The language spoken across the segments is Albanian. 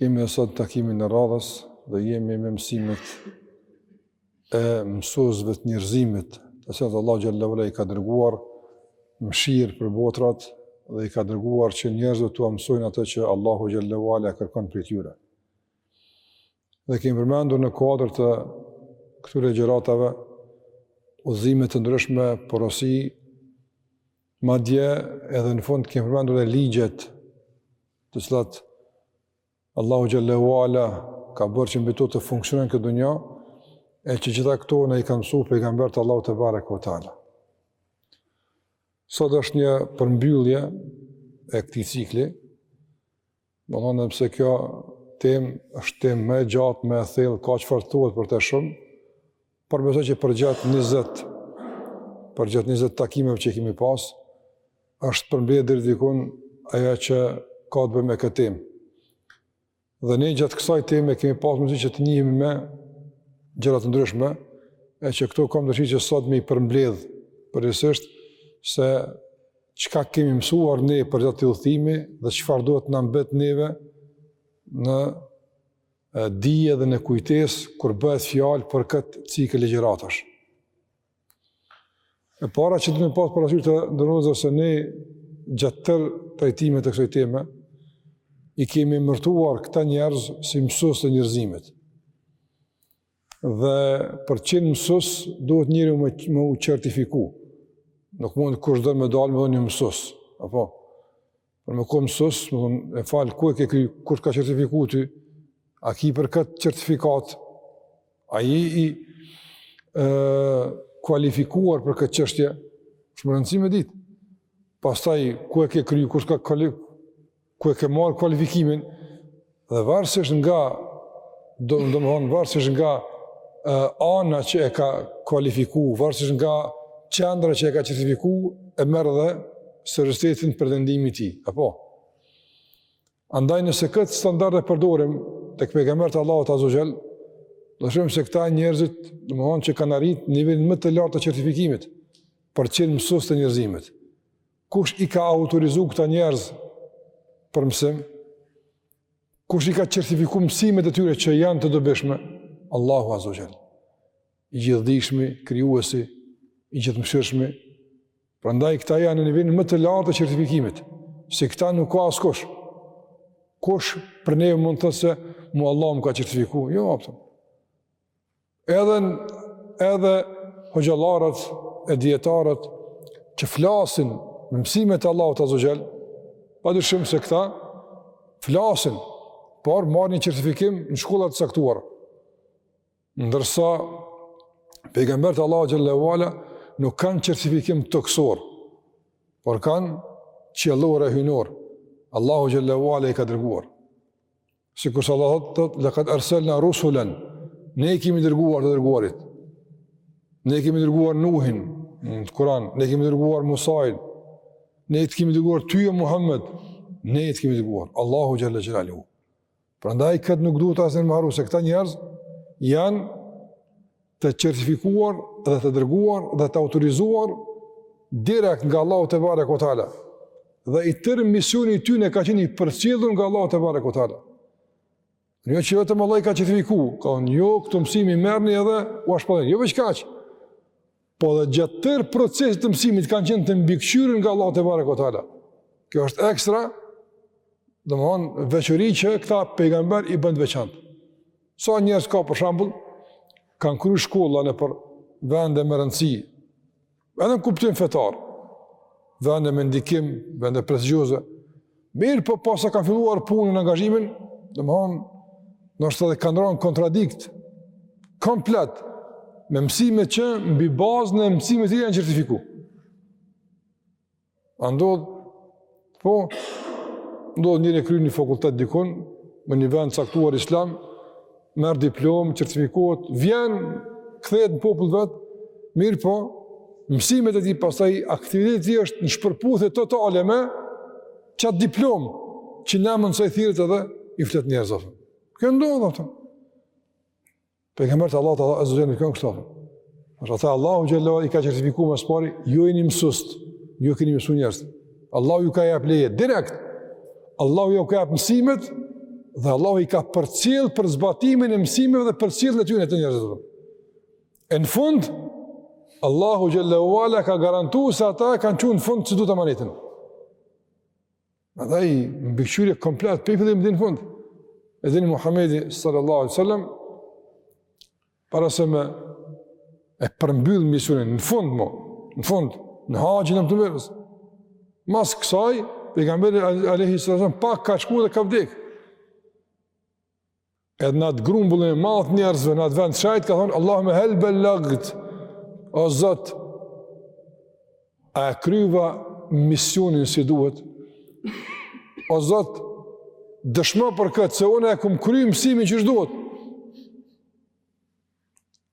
Jemi edhe sot takimin e radhës dhe jemi me mësimet e mësuesve të njerëzimit, të cilët Allahu xhelle ue ala i ka dërguar mëshirë për botrat dhe i ka dërguar që njerëzve t'ua mësojnë atë që Allahu xhelle ue ala kërkon prej tyre. Dhe kemi përmendur në kuadër të këtyre ligjëratave udhëzime të ndryshme, porosi Madje edhe në fund kemi përmendur edhe ligjet të cilat Allahu xhelle ue ala ka bërë që mbi to të funksionojë kjo dunja, e që gjitha këto na i kanë mësu pejgamberët e Allahut tebareke ue teala. Sot është një përmbyllje e këtij cikli, Domethënë se kjo temë është temë më e gjatë, më e thellë, ka çfarë thuhet për të shumë, por besoj që përgjatë 20 përgjatë 20 takimeve që i kemi pas, është përmbledhur deri dikun ajo që ka të bëjë me këtë temë. Dhe ne gjatë kësaj teme kemi pas mundësi që të njihemi me gjëra të ndryshme, e që këto kam dëshirë që sot me i përmbledh përgjithësisht se Çka kemi mësuar ne përgjatë këtij udhëtimi dhe çfarë duhet të na mbet neve në dije dhe në kujtesë kur bëhet fjalë për këtë cikël ligjëratash. E para që duhet me pas parasysh të nderuar se ne gjatë tërë trajtimit të kësaj teme i kemi emërtuar këta njerëz si mësues të njerëzimit. Dhe për të qenë mësus, duhet njeri me, me u certifiku. Nuk mund kushdo me dalë me dhe një mësus. Apo? Për me konë mësus, me thonë, më fal, ku e ke kry, kush t'ka certifiku ty? A ki për këtë certifikat? A je i, ë, kualifikuar për këtë çështje? Shumë me rëndësi me ditë. Pastaj, ku e ke kry, kush t'ka ku e ke marrë kualifikimin, dhe varësisht nga, do, domethonë, varësisht nga uh, ana që e ka kualifiku, varësisht nga qendra që e ka certifiku, e merr edhe seriozitetin pretendimi i tij, apo? Andaj nëse këtë standard e përdorim, tek pejgamberët e Allahut azze ue xhel, do shohim se këta njerëz, domethonë që kanë arritë nivelin më të lartë të certifikimit, për të qenë mësus të njerëzimit. Kush i ka autorizu këta njerëz për mësim? Kush i ka certifiku mësimet e tyre që janë të dobishme? Allahu azze ue xhel. I gjithëdijshmi, krijuesi, i gjithëmëshirshmi. Prandaj këta janë në nivelin më të lartë të certifikimit. Si këta nuk ka askush. Kush prej ne mund të thotë se mu Allah më ka certifiku? Jo, apëtëm. Edhe edhe hoxhallarët e dijetarët që flasin me mësimet e Allahut azze ve xhel, padyshim se këta flasin, por marrin një certifikim në shkolla të caktuara. Ndërsa pejgamberët e Allahut xhelle ve ala nuk kanë certifikim tokësor, por kanë qiellor e hyjnor. Allahu xhelle ve ala i ka dërguar. Sikurse Allahu thotë lekad erselna rusulen, ne i kemi dërguar të dërguarit, ne e kemi dërguar Nuhin thotë në Kuran, ne e kemi dërguar Musain, ne të kemi dërguar ty o Muhammed, ne të kemi dërguar, Allahu xhelle xhelaluhu. Prandaj këtë nuk duhet asnjëherë me harru, se këta njerëz janë të certifikuar dhe të dërguar dhe të autorizuar direkt nga Allahu tebareke ve teala. Dhe i tërë misioni i tyre ka qenë i përcjellur nga Allahu tebareke ve teala. Në jo që vetëm Allahu i ka certifiku, ka thënë ja këto mësime merrni edhe shpërndani, jo veç kaq. Po dhe gjatë tërë procesit të mësimit kanë qenë të mbikëqyrur nga Allahu tebareke ve teala. Kjo është ekstra, domethënë veçori që këta pejgamberë i bën të veçantë. Sa njerëz ka për shembull kanë kry shkolla nëpër vende me rëndësi. Edhe në kuptim fetar. Vende me ndikim, vende prestigjioze. Mirëpo pasi kanë filluar punën, angazhimin, domethënë ndoshta edhe kanë rënë në kontradiktë komplet me mësime që mbi bazën e mësimeve të tij janë certifiku. A ndodh? Po, ndodh njëri kryen një fakultet dikun, me një vend të caktuar islam, merr diplomë, certifikohet, vjen, kthehet në popull të vet, mirëpo, mësimet e tij pastaj aktiviteti është në shpërputhje totale me qat diplomë që në emër të saj thirret edhe i flet njerëzve. Kjo ndodh, apo. Pejgamberët e Allahut azze ve xhel kështu. Është thënë Allahu xhallahu i ka certifiku më së pari, ju jeni mësues, ju keni me mësu njerëz. Allahu ju ka jap leje direkt. Allahu ju ka jap mësimet dhe Allahu i ka përcjell për zbatimin e mësimeve dhe përcjelljen e tyre te njerëzit. E në fund Allahu xhelle ve ala ka garantu se ata kanë çu në fund si duhet amanetin. Andaj mbikëqyrje komplet prej fillimit deri në fund. E dini, Muhamedi sallallahu alaihi wasallam para se me e përmbyll misionin në fund më, në fund në haxhin e lamtumirës. Mas kësaj pejgamberi alejhi selam pak ka shku dhe ka vdek. Edhe në atë grumbullin e madhe t'njerëzve, në atë vend shenjt, ka thon, Allahumme hel bel-lagt, o Zot, a e kryva misionin si duhet? O Zot, dëshmo për këtë, se une e kom kry mësimin që është duhet.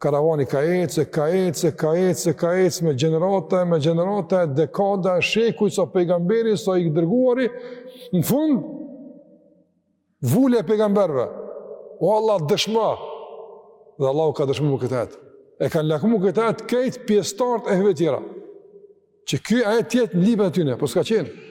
Karavani ka ecë e ka ecë e ka ecë e ka ecë me gjenerata e me gjenerata e dekada e shekuj sa pejgamberi sa i dërguari në fund vula e pejgamberve o Allah dëshmo dhe Allahu ka dëshmu këtë ajet e kanë lakmu këtë ajet krejt pjestart e feve tjera që ky ajet t'jetë në librin e tyne po s'ka qenë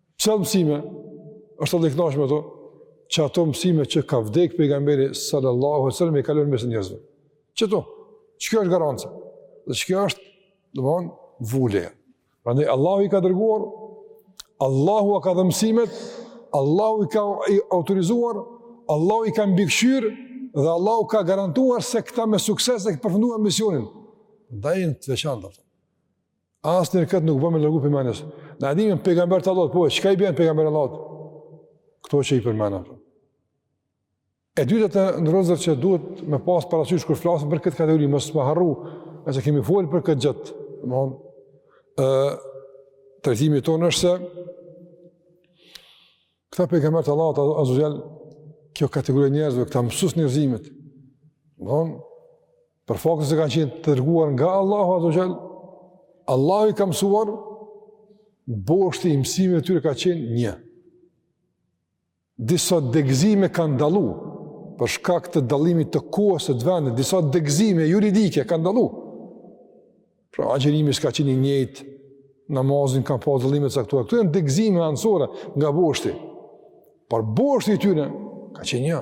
Çfarë mësime është Allah i kënaqur me to? Që ato mësime që ka vdek pejgamberi sallallahu alaihi wasallam i ka lon mes njerëzve. Qeto? Qekjo është garanca? Dhe qekjo është, domthon, vula. Prandaj Allahu i ka dërguar, Allahu ka dhënë mësimet, Allahu i ka autorizuar, Allahu i ka mbikëqyr dhe Allahu ka garantuar se këta me sukses e kanë përfunduar misionin. Ndaj janë të veçantë. Asnjëherë këtë nuk bën me largu pejgamberëve. Na themi pejgamber të Allahut, po çka i bën pejgamber Allahut? Kto që i përmendëm. E dyta të nderuar që duhet me pas parasysh kur flasim për këtë kategori, mos me harru, nëse kemi folur për këtë gjë, domthonë në trajtimin tonë është se këta pejgamber të Allahut azza kjo kategori e njerëzve, këta mësues të njerëzimit, domthonë Për faktin se kanë qenë të dërguar nga Allahu azze ve xhel, Allahu i ka mësuar boshti i mësimeve të tyre ka qenë një. Disa degëzime kanë dallu, për shkak të dallimit të kohës e të vendit, disa degëzime juridike kanë dallu. Pra, agjerimi s'ka qenë i njëjtë, namazin kanë pas dallime të caktuara. Këto janë degëzime anësore nga boshti. Por boshti i tyre ka qenë një.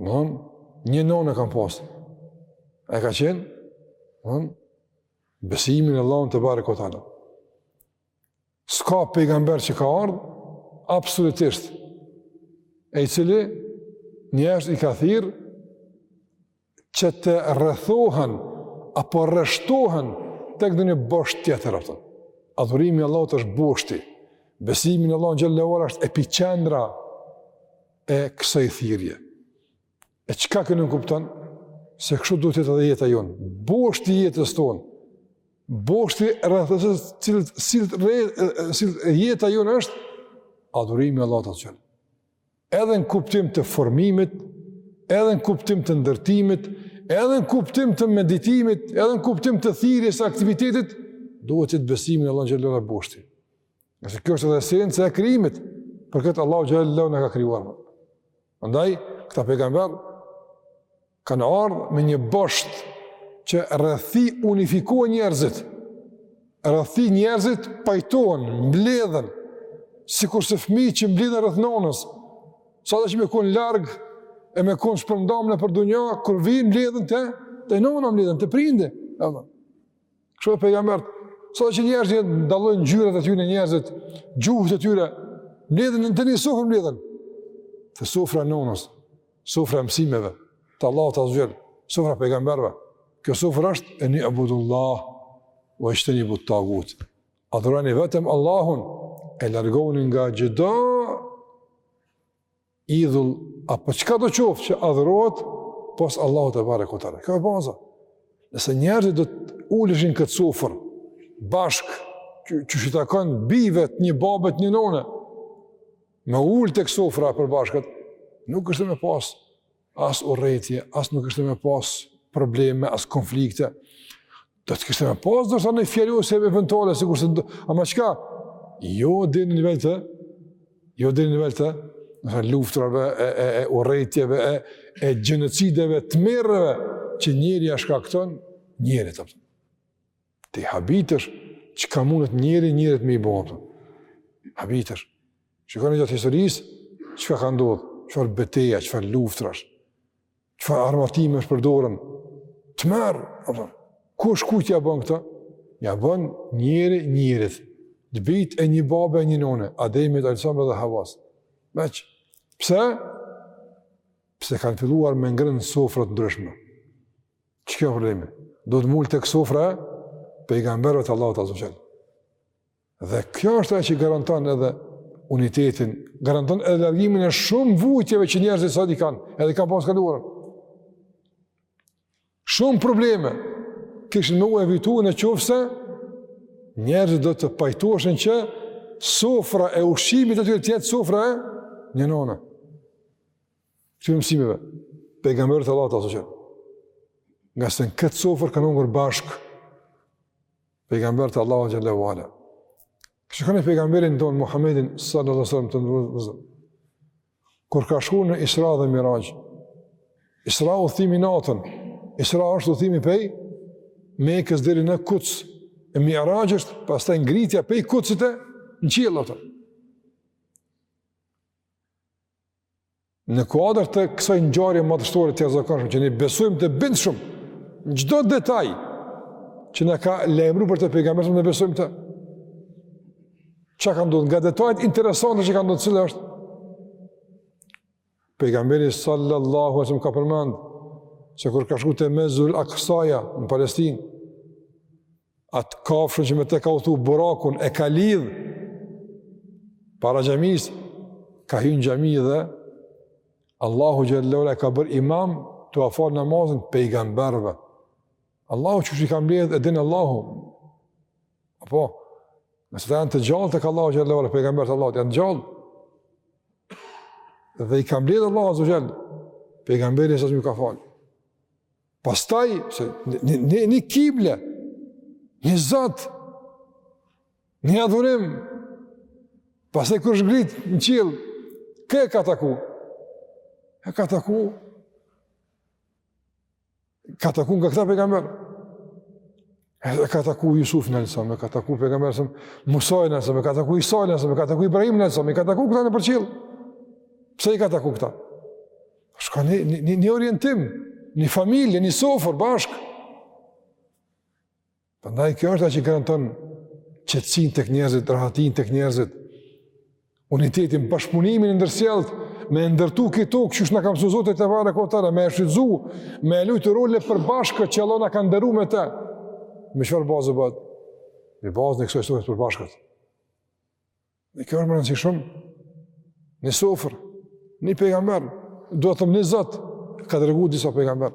Një nënë e kanë pasë. E ka qenë, në besimin e Allahut tebareke ve teala. S'ka pejgamber që ka ardhë, absolutisht, e i cili njerëzit i ka thirë, që të rrethohen apo rreshtohen tek ndonjë bosht tjetër ato. Adhurimi i Allahut është boshti. Besimi në Allahun xhel-le ve ala është epiqendra e kësaj thirrje. E çka kjo nënkupton se kështu duhet të jetë edhe jeta jonë. Boshti i jetës tonë. Boshti rreth së cilit sillet jeta jonë është adhurimi i Allahut xhallahu. edhe në kuptim të formimit, edhe në kuptim të ndërtimit, edhe në kuptim të meditimit, edhe në kuptim të thirrjes së aktivitetit, duhet të jetë besimi në Allahun xhelle shanuhu boshti. Se kjo është edhe esenca e krijimit, për këtë Allahu xhelle shanuhu na ka krijuar. Prandaj, këta pejgamberë Kanë ardhë me një bosht që rreth tij unifikohen njerëzit, rreth tij njerëzit pajtohen, mbledhen, sikurse fmijë që mbledhen rreth nonës, sado që me kun larg e me kun shpërnda nëpër dunja, kur vijnë mbledhen te, te nona, mbledhen te prindi, Kështu edhe pejgamberët, sado që njerëzit u dallojnë ngjyrat e tyne njerëzit, gjuhët e tyre, mbledhen në një sofër mbledhen. Te sofra e nonës, sofra e mësimeve të Allahut azze ue xhel, sofra e pejgamberëve. Kjo sofër është eni'budullahe uexhtenibu et-tagut. Adhuroni vetëm Allahun e largohuni nga çdo idhull, apo çkado qoftë që adhurohet, pos Allahut tebareke ue teala. Kjo është baza. Nëse njerëzit do të uleshin në këtë sofër, bashkë, që, siç u takon bijve të një babe, të një none, me u ul tek sofra e përbashkët, nuk kishte me pas as urrejtje, as nuk kishte me pas probleme, as konflikte. Do të kishte me pas do ndonjë fjalosje eventuale sikurse, ama çka? Jo deri në nivel të jo deri në nivel të luftrave e e e urrejtjeve e e gjenocideve, tmerreve që njeri ia shkakton njerit Ti habitesh çka mundet njeri njerit me i bo, habitesh. Shikoni gjatë historisë, çka ka ndodhë, çfarë beteja, çfarë luftrash, çfarë armatimesh përdoren, tmerr, apëton, kush kujt ia bon këto? Ia bon njeri njerit, të bijtë e një babe e një none, Ademit alejhi selam dhe Havasë. Meq, pse? Pse kanë filluar me ngrënë sofra të ndryshme. Çka o problemi? Duhet m'u ul tek sofra e pejgamberëve të Allahut azze ue xhel. Dhe kjo është ajo që garanton edhe unitetin, garanton edhe largimin e shumë vujtjeve që njerëzit sot i kanë, edhe i kanë pas në të kaluarën. Shumë probleme kishin me u evitu në qoftë se njerëzit do të pajtoheshin që sofra e ushqimit të tyre të jetë sofra e një none. Këtyre mësimeve, pejgamberët e Allahut asoqen, ngase në këtë sofër kanë ungër bashkë pejgamberët e Allahut xhele ue ala. Kështu kanë e pejgamberin tonë, Muhammedin, sallallahu alaihi wasallam të nërëzëm, kur ka shku në Isra dhe Miraxh, Isra udhëtimi natën, Isra është udhëtimi pej Mekës deri në Kuds, e Miraxh është pastaj ngritja pej Kudsit e në qiell, atër. Në kuadër të kësaj ngjarje madhështore të jashtëzakonshme që ne besojmë të bindshëm në çdo detaj që na ka lajmru për të pejgamberi alejhi selam ne besojmë të çka ka ndodh nga detajet interesante që kanë ndodh cila është pejgamberi sallallahu alaihi wasallam ka përmend se kur ka shku te Mesxhidul Aksaja në Palestinë Atë kafshën që me të ka udhëtu Burakun, e ka lidh, para xhamisë, ka hy në xhami dhe, Allahu xhele ue ala e ka bërë imam, t'ua fal namazin, pejgamberëve. Allahu qysh i ka mbledh, e din Allahu. Apo, nëse të janë të gjallë tek Allahu xhele ue ala, pejgamberët e Allahut janë gjallë. Dhe i ka mbledh Allahu xhele ue ala, pejgamberi alejhi selam ju ka fal. Pastaj, se një, një, një kible, një zot, një adhurim, pastaj kur është ngrit në qiell, kë e ka taku? E ka taku? Ka taku nga këta pejgamber? E ka taku Jusufin alejhi selam, e ka taku pejgamberi alejhi selam Musain alejhi selam, e ka taku Isain alejhi selam, e ka taku Ibrahimin alejhi selam, i ka taku këta nëpër qiell. Pse i ka taku këta? Shka një, një, një orientim, një familje, një sofër, bashkë. Prandaj, kjo është ajo që garanton qetësinë tek njerëzit, rahatinë tek njerëzit. unitetin, bashkëpunimin e ndërsjellët, me ndërtu këtë tokë, qysh na ka mësu Zoti tebareke ue teala, me e shfrytzu, me e lujt rolin e përbashkët që Allahu na ka nderu me te. Me çfarë baze bëhet? Me bazën e kësaj sofre të përbashkët. Kjo është me rëndësi shumë, një sofër, një pejgamber, do të thotë një Zot ka dërgu disa pejgamber.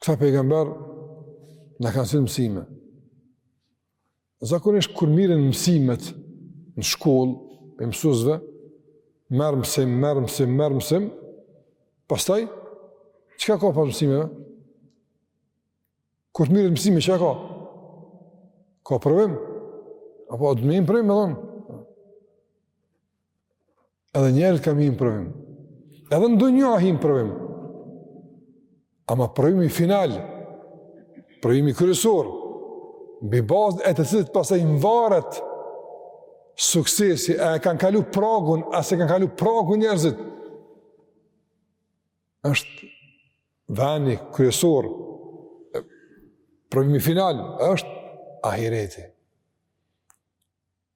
Këta pejgamber na kanë sjell mësime. Zakonisht, kur merren mësimet në shkollë, pej mësuesve, merr mësim, merr mësim, merr mësim, pastaj, çka ka pas mësimeve? Kur të merren mësime, çka ka? Ka provim? Apo, duhet me hy në provim, me dhënë? Edhe njerëzt kan hi n'provim. Edhe në dunjo a hi n'provim. Ama provimi final, provimi kryesor, mbi bazën e të cilit pastaj mvaret suksesi, e kanë kalu pragun, a s'e kanë kalu pragun njerëzit, është veni kryesor, provimi final, është ahireti.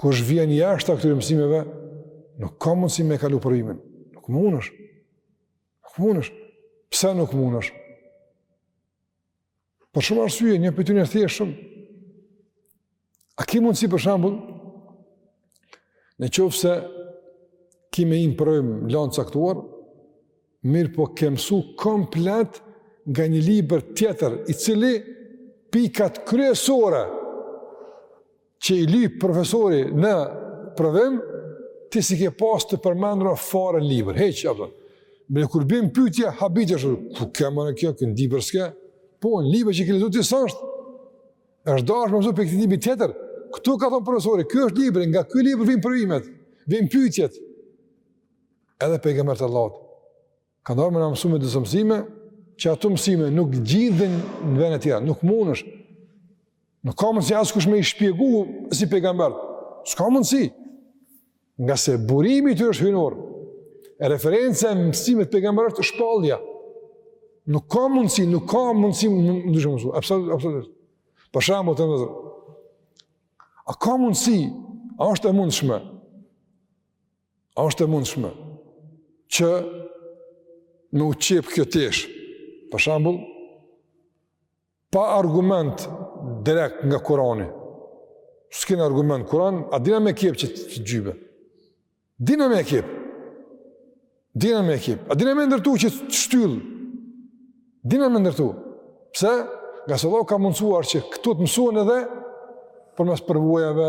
Kush vjen jashtë këtyre mësimeve, nuk ka mundësi me e kalu provimin. Nuk munesh. Nuk munesh. Pse nuk munesh? Për shumë arsye, një pej tyne e thjeshtë shumë. A ki mundësi për shembull, në qoftë se ki me hi n'provim lanë t'caktuar, Mirëpo ke mësu komplet nga një libër tjetër, i cili pikat kryesore që i lyp profesori në provim, ti s'i ke pas të përmendura fare në libër, hiç, apo. Ene kur bin pyetje habitësh, ku ke mo kjo, këndi s'ke? Po, në librin që ke lexuar ti s'është. Është dashur me mësu prej këtij libri tjetër. Ktu ka thonë profesori, ky është libri, nga ky libër vin provimet, vin pyetjet. Edhe pejgamberi i Allahut ka ardhë me na mësu me disa mësime, që ato mësime nuk gjinden në vene tjera, nuk munesh. Nuk ka mundësi askush me i shpjegu si pejgamber. S'ka mundësi. Ngase burimi tij është hyjnor. E referenca e mësimeve të pejgamberit është shpallja. Nuk ka mundësi, nuk ka mundësi ndryshe me mësu. Absolut, absolut. Për shembull vëllezër. A ka mundësi, a është e mundshme, A është e mundshme që me u qepë kjo teshë, për shembull, pa argument direkt nga Kurani, s'kem argument Kurani, a dina me qepë qët xhybe? Dina me e qepë, dina me e qepë, a dina me e ndërtu qët shtyllë, dina me ndërtu, pse? Ngase Allahu ka mundësuar që këto të mësohen edhe përmes përvojave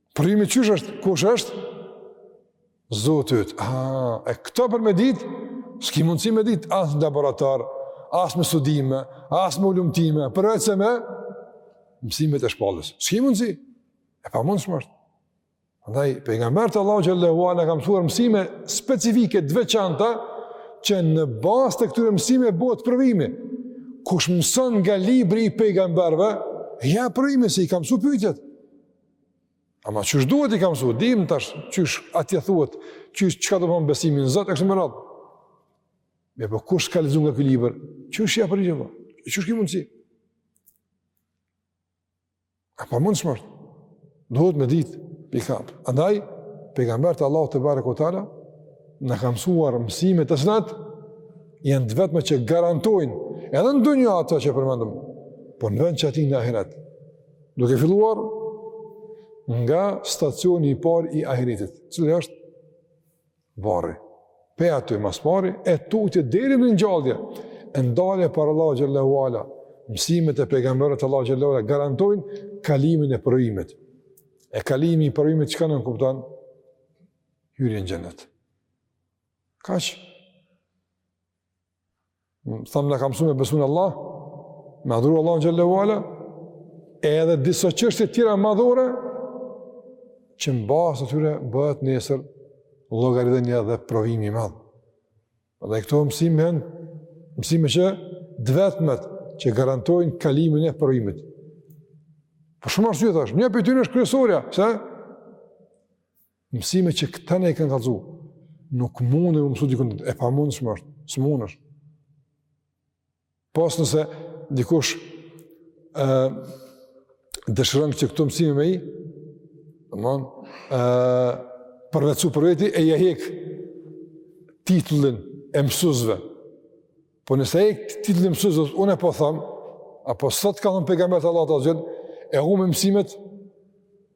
Provimi qysh është, kush është Zoti yt? Ah, e këto për me ditë, s'ki mundësi me ditë, as në laborator, as me studime, as me hulumtime, përveç se me mësimet e shpalljes. S'ki mundësi, e pamundshme është. Andaj, pejgamberët e Allahut xhele shanuhu, na kan msuar mësime specifike, t'veçanta, që në bazë të këtyre mësime bohet provimi. Kush mëson nga libri i pejgamberëve, jep provimin se i ka msu pyetjet. Ama qysh duhet i ka mësuar, dim tash qysh atje thuhet, qysh çka do të thonë besimi në Zot e kështu me radhë. Me po kush ka lexuar nga ky libër? Qysh ja përgjigj. Qysh ki mundsi? E pamundshme është. Duhet me ditë, pikë. Andaj, pejgamberët e Allahut tebareke ve teala na kanë mësuar mësime të cilat janë të vetme që garantojnë, edhe në dunja ato që përmendëm, por në veçanti në ahiret, Duke filluar nga stacioni i parë i ahiretit, cili është varri. Pe aty mas varri, e tutje deri në ngjallje, e ndalje para Allahut xhelle ve ala, mësimet e pejgamberëve të Allahut xhelle ve ala, garantojnë kalimin e provimit. E kalimi i provimit çka nënkupton? Hyrjen në xhennet. Kaq. Thamë na kanë msu me besu në Allah, me adhuru Allahun xhelle ve ala, e edhe disa çështje tjera madhore, që në bazë të tyre bëhet nesër llogaridhënia dhe provimi i madh. Dhe këto mësime, mësime që t'vetmet që garantojnë kalimin e provimit. Për shumë arsye thash, një pej tyne është kryesorja, pse Mësime që këta na i kanë kallëzu, nuk mun me i mësu dikun, e pamundshme është, s'mundet. Pos nëse dikush e, dëshiron që këto mësime me i, domthon, ë përvetsu për veti e ja hek titullin e mësuesve. Po nëse ai titullin e mësuesve unë po them, apo s'thotë ka thënë pejgamberi sallallahu alajhi wasallam, e humbë mësimet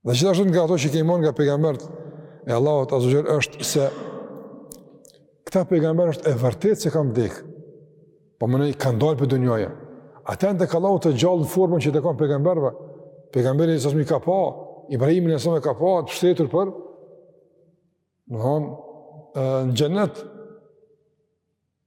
Dhe gjithashtu nga ato që kemi marrë nga pejgamberët e Allahut azze ve xhel është se këta pejgamber është e vërtetë se kanë vdek, po menoj kanë dalë pej dunjaje. Ata jon te ka Allahu të gjallë në formën që u takon pejgamberve, pejgamberi alejhi selam e ka pa, Ibrahimin alejhi selam e ka pa, të mshtetur për, në hanë, në xhenet,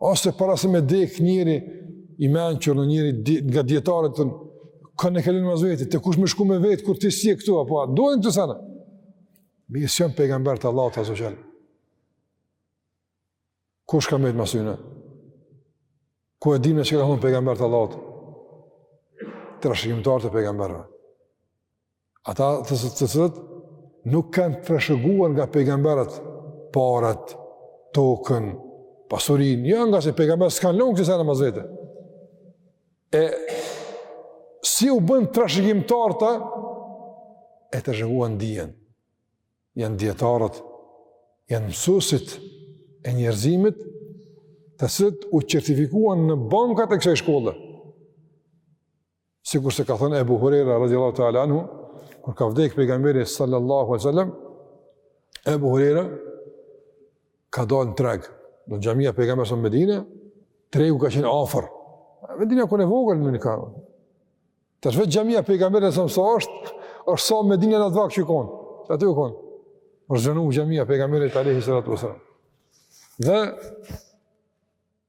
Ose para se me dek njeri i mençur, njëri di, nga dijetarët tonë, kon e ka lon mas veti, te kush me shku me vet, kur ti s'je këtu, apo a, dojnë të sana. Mësuesit jon pejgamberët e Allahut azze ve xhel. Kush ka metë mas tyne? Ku e dimë ne çka ka thonë pejgamberi i Allahut? Trashëgimtarë të pejgamberëve. Ata të cilët nuk kanë trashëguar nga pejgamberët paret, tokën, pasurinë, jo, ngase pejgamberët s'kanë lënë kësi sene mas vete. E si u bënë trashëgimtarë, ata e trashëguan dijen. Janë dijetarët, janë mësuesit e njerëzimit, të cilët u certifikuan në bankat e kësaj shkolle. Sikur se ka thënë Ebu Hurejra, radiallahu ta'ala anhu, kur ka vdek pejgamberi sallallahu alejhi ve sellem, Ebu Hurejra ka dal në treg, xhamia pejgamberit alejhi selam Medine, tregu ka qenë afër. Medina ke e vogël në një ka. Tash vet xhamia pejgamberit alejhi selam sa është, është sa Medina n'at vakt që u konë, që aty u konë. U zgjanu xhamia pejgamberit alejhi salatu selam. Dhe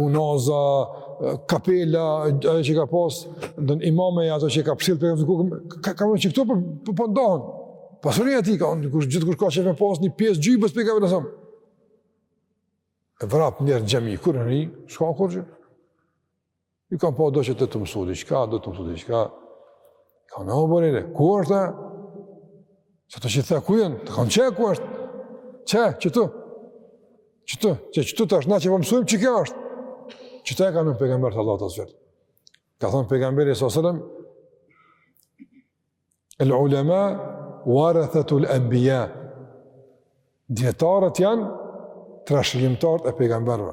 unaza, kapela, ajo që ka pas, domethënë imame, ato që ka pësil për e vëzukukëm, ka, ka që këto për, po ndahen. Po pasuritë e tij ka, në kush, gjithë kush ka që me pas një pjesë xhybes prej, ka alejhi selam. E vrap njerëz në xhami, kur në një, shka kurgjë? Ju kam pa do që t'u mësu diçka, do t'u mësu diçka. Ka thonë Ebu Hurejre, ku është e? Që të që të ku jenë, të kanë qe ku është? Qe, që të? Që të, që që të të është, na që po mësujmë, që kjo është? Qeto e ka lonë pejgamberi i Allahut të zërë. Ka thonë pejgamberi alejhi selam, el ulema, warathatul anbiya. Dietarët janë trashëgimtarët e pejgamberëve.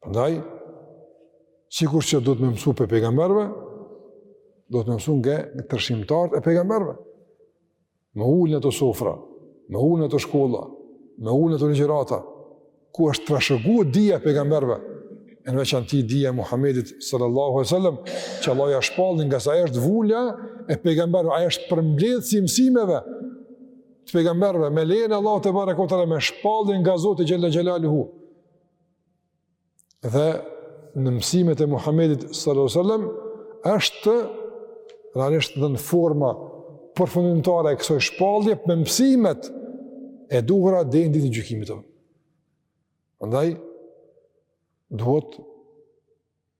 Prandaj sikurse dohet me mësu prej pejgamberëve, dohet me mësu nga trashëgimtarët e pejgamberëve. Me u ul n'ato sofra, me u ul n'ato shkolla, me u ul n'ato ligjërata, ku është trashëguar dija e pejgamberëve, në veçanti dija e Muhamedit sallallahu alaihi wasallam, që Allahu ia shpalli ngase është vula e pejgamberëve, ai është përmbledhësi i mësimeve të pejgamberëve, me lejen e Allahut tebareke ve teala me shpallje nga Zoti xhel-le xhelaluhu. dhe në mësimet e Muhammedit sallallahu alaihi wasallam është realisht edhe forma përfundimtare e kësaj shpallje me mësimet e duhura deri në ditën e gjykimit. Prandaj duhet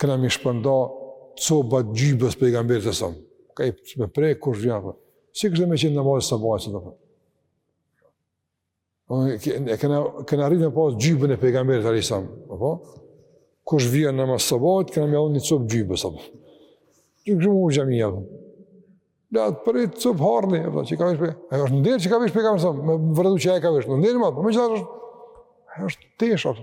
Kena me i shpërnda copat xhybes pejgamberit alejhi selam. Ka i përë me prej, kush gjatë. Sikur deshëm me qenë në Masxhid Sahabe, që të përë. E kena, kena rritë me pasë xhyben e pejgamberit alejhi selam. Apo? Kush vjen në Masxhid Sahabe, kena me ia dhën një copë xhybes. Apo? Që kështë u mush xhamia, apo? Dhe atë për ni copë arni, apo? Që ka vesh pejgamberi. Ajo është nder që ka vesh pejgamberi alejhi selam. Me prek atë që ai e ka vesh. Nder, apo? Me që është, është tesh, apo?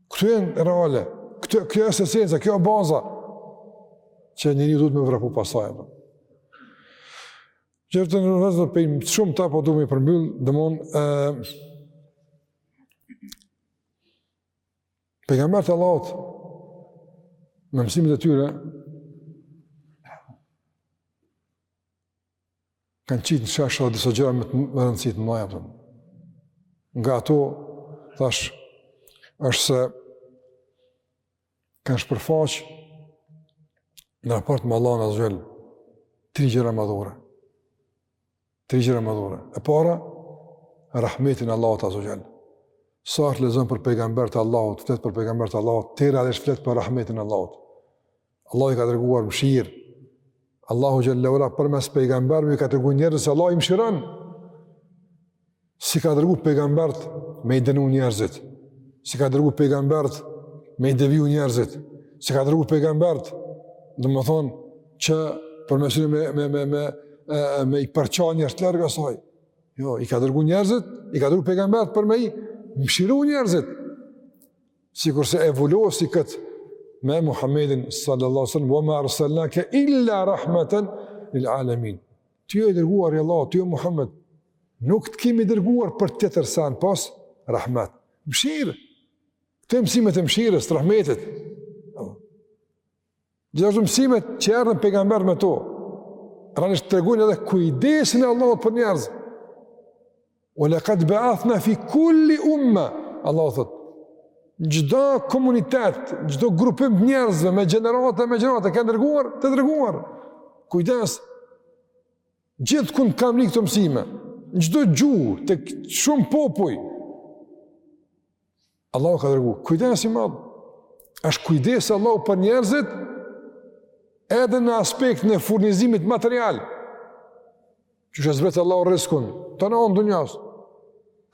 Këtu janë reale, këtu kjo është esenca, kjo është baza që njeriu duhet të vrapu pasaj. Gjithë në rrezë për një shumë të apo du me përmbyllë, domethon, e... pejgamberët e Allahut, me mësimit e tyre, Kanë qitë në shesh dhe disa gjëra me rëndësi të madhe aty pra. Nga ato, thash, është se kanë shpërfaq në raport me Allahun azze ue xhel tri gjëra madhore. Tri gjëra madhore. E para, rahmetin e Allahut azze ue xhel. Sa është lexon për pejgamberët e Allahut, flet për pejgamberët e Allahut, të tëra dhe është flet për rahmetin e Allahut. Allahu i ka dërguar mëshirë. Allahu xhelle ue ala përmes pejgamberëve i ka tregu njerëzit se Allah i mëshiron. S'i ka dërguar pejgambert me i dënu njerëzit. S'i ka dërguar pejgambert me i deviju njerëzit. S'i ka dërguar pejgambert, domethënë që për me me me me me me, me i përça njerëzit, larg asaj. Jo, i ka dërguar njerëzit, i ka dërguar pejgambert për me i mëshiru njerëzit. Sikur se e vullosi këtë me Muhammedin sallallahu sallam, wa ma arsalnake illa rahmeten lil alamin. Ty o i dërguar i Allahut, ty o Muhammed, nuk të kemi dërguar për tjetër sen pos rahmet. Mëshirë, këto mësimet e mëshirës, të rahmetit. Gjithashtu mësimet që erdhën pejgamber me to, rrjedhimisht tregojnë edhe kujdesin e Allahut për njerëz. Ue lekad beathna fi kulli umme, Allahu thot, në çdo komunitet, në çdo grupim të njerëzve, me gjenerate, me gjenerate, kam dërguar të dërguar. Kujdes, gjithkund kam nis këto mësime, në çdo gjuhë, tek shumë popuj, Allahu ka dërgu, kujdes i madhë, është kujdes i Allahut për njerëzit, edhe në aspektin e furnizimit material, qysh e zbret Allahu riskun, tana anët e dunjas,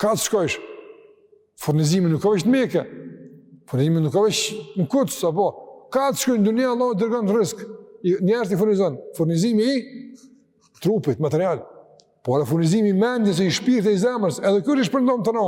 ka të shkojsh, furnizimi nuk ka veç në Meke, furnizimi nuk ka veç në Kuds apo, ka të shkojsh në dunja, Allahu dërgon risk, njerëzit i furnizon, furnizimi i trupit, material, por edhe furnizimi i mendjes, i shpirtit e i zemrës, edhe këto i shpërndan tanë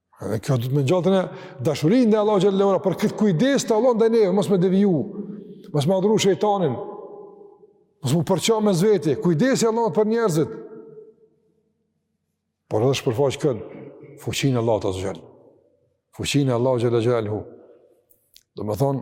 Edhe kjo duhet me ngjall te ne dashuri ndaj Allahut xhelle ue ala, për këtë kujdes të Allahut ndaj neve, mos me deviju, mos me adhuru shëjtanin, mos mu përça me zveti, kujdesi i Allahut për njerëzit. Por edhe shpërfaq këtë, fuqinë e Allahut azze ue xhel, fuqinë e Allahut xhelle xhelaluhu. Domethënë,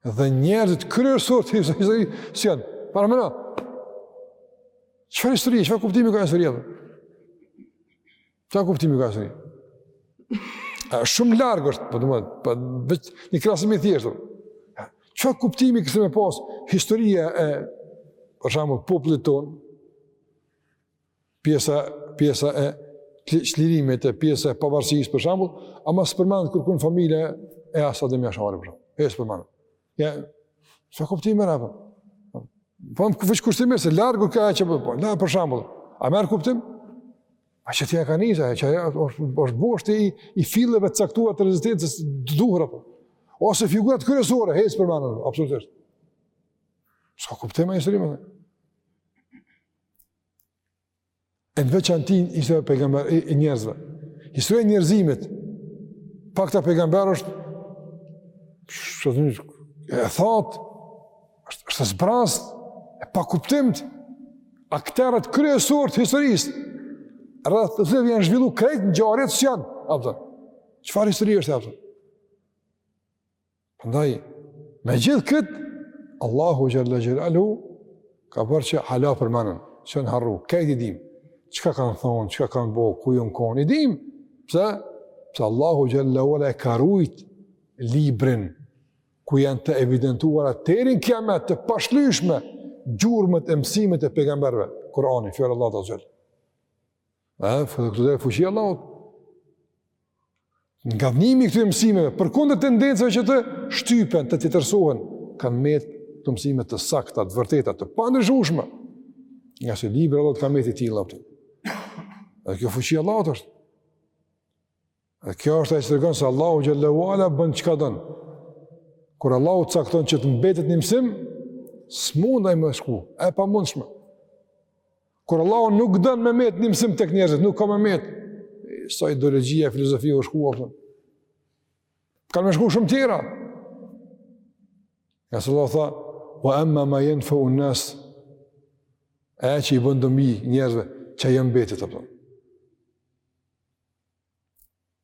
Dhe njerëzit kryesor të historisë së tij si janë? Paramendo. Çfarë histori, çfarë kuptimi ka historia? Çfarë kuptimi ka historia? Është shumë larg është, po domethënë, po veç një krahasim i thjeshtë. Çfarë kuptimi kishte me pas historia e për shembull popullit tonë? pjesa pjesa e çlirimit e pjesa e pavarësisë për shembull, ama s'përmend kërkun familja e Adem Jasharit për shembull. E s'përmend. Ja, s'ka kuptim, a apo? Po më kush kush më se largu ka që po, po. Na për shembull, a merr kuptim? A që ia ka nisë, a që është është boshti i, i filleve të caktuar të rezistencës të duhur apo? Ose figurat kryesore, hiç s'përmend, absolutisht. S'ka kuptim historia? E në veçanti historia pejgamber e, e njerëzve. Historia e njerëzimit pa këta pejgamber është shumë e thatë është është e zbrazt e pa kuptim akterët kryesorë të historisë rreth të cilëve janë zhvilluar krejt ngjarjet s'janë apo çfarë histori është apo Prandaj me gjithë këtë Allahu xhel-le xhelaluhu ka bërë që hala përmenden, s'janë harru, krejt i dim, çka kanë thonë, çka kanë bo, ku janë konë, i dim, pse? Pse Allahu xhel-le ve ala e ka rujt librin, ku janë të evidentuara deri n' kiamet të pashlyeshme, gjurmët e mësimet e pejgamberëve, Kurani, fjala e Allahut azze ve xhel. E, fëtë këtë dhe fuqia e Allahut, Ngadhënjimi i këtyre mësimeve, përkundër tendencave që të shtypen, të tjetërsohen, kanë met mësime të sakta, të vërteta, të pandryshushme. Ngase libri i Allahut ka met i tillë, apo. Dhe kjo fuqi e Allahut është. Dhe kjo është ajo që tregon se Allahu xhel-le ve ala bon çka don. Kur Allahu cakton që të mbetet një mësim, s'mund ai me shku, e pamundshme. Kur Allahu nuk don me met një mësim tek njerëzit, nuk ka me met, sa ideologjia, filozofia u shku, apo. Kanë me shku shumë tjera. Ngase Allahu tha, ve emma ma jenfeun-nase, ajo që i bën dobi njerëzve, ajo mbetet, apo.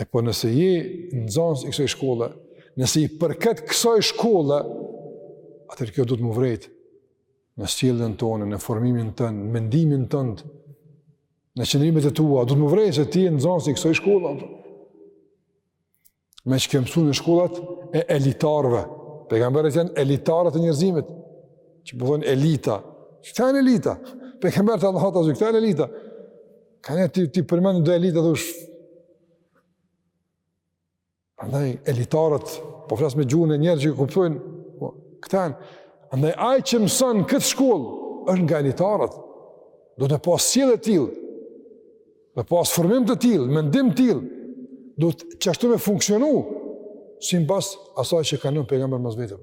Epo nëse je nxënës i kësaj shkolle, nëse i përket kësaj shkolle, atëherë kjo duhet me u vrejt në sjelljen tënde, në formimin tënd, në mendimin tënd, në qëndrimet e tua, duhet me u vrejt se ti je nxënës i kësaj shkolle. Meqë ke msu në shkollat e elitarëve, pejgamberët janë elitarët e njerëzimit, që përdo po në elita, që këta janë elita, pejgamberët e Allahut Azu, këta janë elita, Ka një ti, t'i përmendim do elitë dhe ush. Andaj, elitarët, po flas me gjuhën e njerëzve që e kuptojnë, po, këten, andaj, ai që mëson në këtë shkollë, është nga elitarët, duhet pasë sjellje të tillë, duhet pasë formim të tillë, mendim të tillë, duhet qashtu me funksionu, si mbas asaj që kanë pejgamber mos vetëm.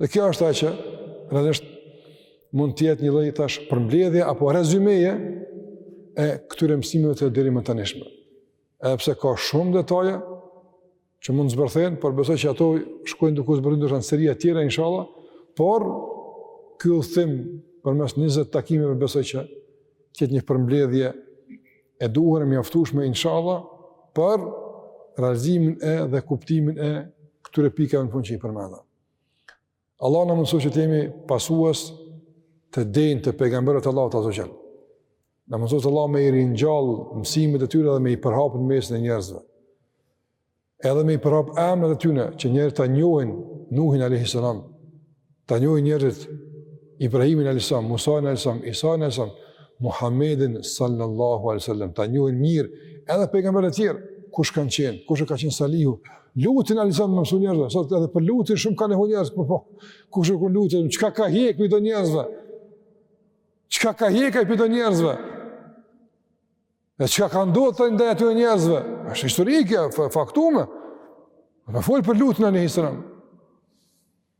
Dhe kjo është ajo që realisht mund të jetë një lloj tash përmbledhje apo rezumeje e këtyre mësimeve të deritanishme. Edhe pse ka shumë detaje që mund të zbërthehen, por besoj që ato shkojnë duke u zbërthyer ndonëse në seria tjera inshallah, por ky udhëtim përmes 20 takimeve besoj që është një përmbledhje e duhur e mjaftueshme inshallah për realizimin edhe kuptimin e këtyre pikave në fund që i përmendëm. Allahu na mundëso që të jemi pasues të denjë të pejgamberëve të Allahut azze ve xhel. Na mundësoftë Allahu me i ringjallë mësimet e tyre edhe me i përhapë në mesin e njerëzve. Edhe me i përhapë emnat e tyre që njerëzit ta njohin Nuhin a.s. Ta njohin njerëzit Ibrahimin alayhisalam, Musain alayhisalam, Isain alayhisalam, Muhammedin sallallahu alaihi wasallam, ta njohin mirë edhe pejgamberët e tjerë, kush kanë qenë, kush ka qenë Salihu. Lutin alayhisalam me ua mësu njerëzve, sot edhe për lutin shumë kanë nevojë njerëzit, po po. Kush u kon Luti, çka ka hjek me do njerëzve? Çka ka hjek ai për njerëzve? E çka ka ndodhur ndaj atyre njerëzve? Është historike, faktume. Me fol për lutin alayhisalam.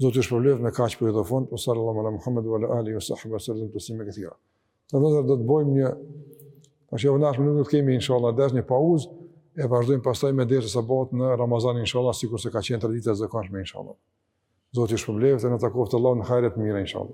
Zoti ju shpërbleftë me kaq po i japim fund, ue salallahu ala Muhammed, ue ala alihi, ue sahbihi ue sellim teslimen kethira. Të dhe do të bëjmë një, ta që vënash më nuk të kemi, inshallah, des një pauzë, e vazhdojmë pastaj me derse sabahut në Ramazan, inshallah, sikurse ka qenë tradita e zakonshme, inshallah. Zoti ju shpërbleftë, na takoftë Allahu në hajr e të mira, inshallah.